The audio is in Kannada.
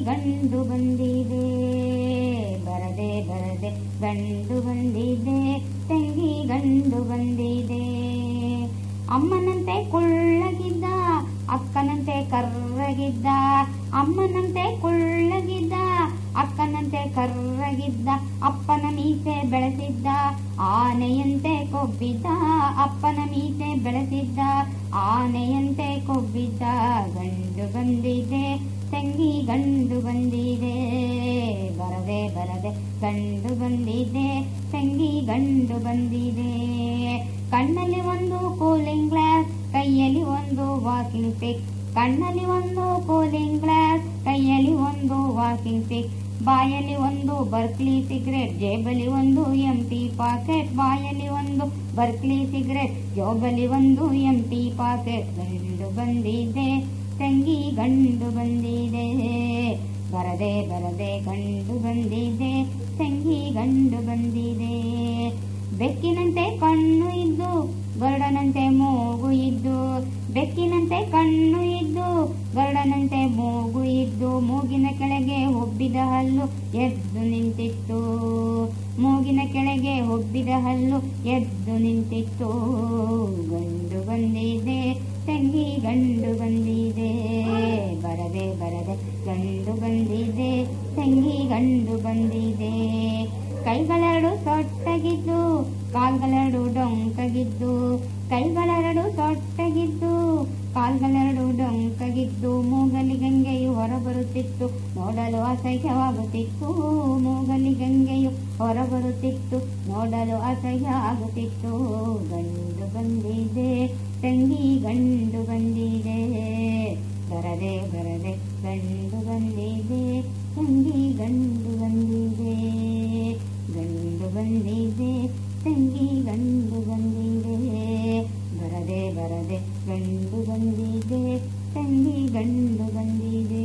ಗಂಡು ಬಂದಿದೆ. ಬರದೆ ಬರದೆ ಗಂಡು ಬಂದಿದೆ. ತಂಗಿ ಗಂಡು ಬಂದಿದೆ. ಅಮ್ಮನಂತೆ ಕುಳ್ಳಗಿದ್ದ, ಅಕ್ಕನಂತೆ ಕರ್ರಗಿದ್ದ, ಅಮ್ಮನಂತೆ ಕುಳ್ಳಗಿದ್ದ, ಅಕ್ಕನಂತೆ ಕರ್ರಗಿದ್ದ, ಅಪ್ಪನ ಮೀಸೆ ಬೆಳೆಸಿದ್ದ, ಆನೆಯಂತೆ ಕೊಬ್ಬಿದ್ದ, ಅಪ್ಪನ ಮೀಸೆ ಬೆಳೆಸಿದ್ದ, ಆನೆಯಂತೆ ಕೊಬ್ಬಿದ್ದ, ಗಂಡು ಬಂದಿದೆ. ತಂಗಿ ಗಂಡು ಬಂದಿದೆ. ಬರದೆ ಬರದೆ ಗಂಡು ಬಂದಿದೆ. ತಂಗಿ ಗಂಡು ಬಂದಿದೆ. ಕಣ್ಣಲ್ಲಿ ಒಂದು ಕೂಲಿಂಗ್ ಗ್ಲಾಸ್ ಕೈಯಲ್ಲಿ ಒಂದು ವಾಕಿಂಗ್ ಸ್ಟಿಕ್ ಕಣ್ಣಲ್ಲಿ ಒಂದು ಕೂಲಿಂಗ್ ಗ್ಲಾಸ್ ಕೈಯಲ್ಲಿ ಒಂದು ವಾಕಿಂಗ್ ಸ್ಟಿಕ್ ಬಾಯಲ್ಲಿ ಒಂದು ಬರ್ಕ್ಲಿ ಸಿಗರೆಟ್ ಜೇಬಲಿ ಒಂದು ಎಂಟಿ ಪಾಕೆಟ್ ಬಾಯಲ್ಲಿ ಒಂದು ಬರ್ಕ್ಲಿ ಸಿಗರೆಟ್ ಜೋಬಲಿ ಒಂದು ಎಂಟಿ ಪಾಕೆಟ್ ಗಂಡು ಬಂದಿದೆ. ತಂಗಿ ಗಂಡು ಬಂದಿದೆ. ಬರದೆ ಬರದೆ ಗಂಡು ಬಂದಿದೆ. ತಂಗಿ ಗಂಡು ಬಂದಿದೆ. ಬೆಕ್ಕಿನಂತೆ ಕಣ್ಣು ಇದ್ದು, ಗರುಡನಂತೆ ಮೂಗು ಇದ್ದು, ಬೆಕ್ಕಿನಂತೆ ಕಣ್ಣು ಇದ್ದು, ಗರುಡನಂತೆ ಮೂಗು ಇದ್ದು, ಮೂಗಿನ ಕೆಳಗೆ ಹೊಬ್ಬಿದ ಹಲ್ಲು ಎದ್ದು ನಿಂತಿತ್ತು. ಮೂಗಿನ ಕೆಳಗೆ ಹೊಬ್ಬಿದ ಹಲ್ಲು ಎದ್ದು ನಿಂತಿತ್ತು. ಬರದೆ ಗಂಡು ಬಂದಿದೆ, ತಂಗಿ ಗಂಡು ಬಂದಿದೆ. ಕೈಗಳೆರಡು ಸೊಟ್ಟಗಿದ್ದು ಕಾಲ್ಗಳೆರಡು ಡೊಂಕಗಿದ್ದು. ಕೈಗಳೆರಡು ಸೊಟ್ಟಗಿದ್ದು ಕಾಲ್ಗಳೆರಡು ಡೊಂಕಗಿದ್ದು. ಮೂಗಲಿ ಗಂಗೆಯು ಹೊರಬರುತ್ತಿತ್ತು, ನೋಡಲು ಅಸಹ್ಯವಾಗುತ್ತಿತ್ತು. ಮೂಗಲಿ ಗಂಗೆಯು ಹೊರಬರುತ್ತಿತ್ತು, ನೋಡಲು ಅಸಹ್ಯ ಆಗುತ್ತಿತ್ತು ಗಂಡು ಬಂದಿದೆ ಗಂಡು ಬಂದಿದೆ ತಂಗಿ ಗಂಡು ಬಂದಿದೆ ಗಂಡು ಬಂದಿದೆ ತಂಗಿ ಗಂಡು ಬಂದಿದೆ ಬರದೆ ಬರದೆ ಗಂಡು ಬಂದಿದೆ ತಂಗಿ ಗಂಡು ಬಂದಿದೆ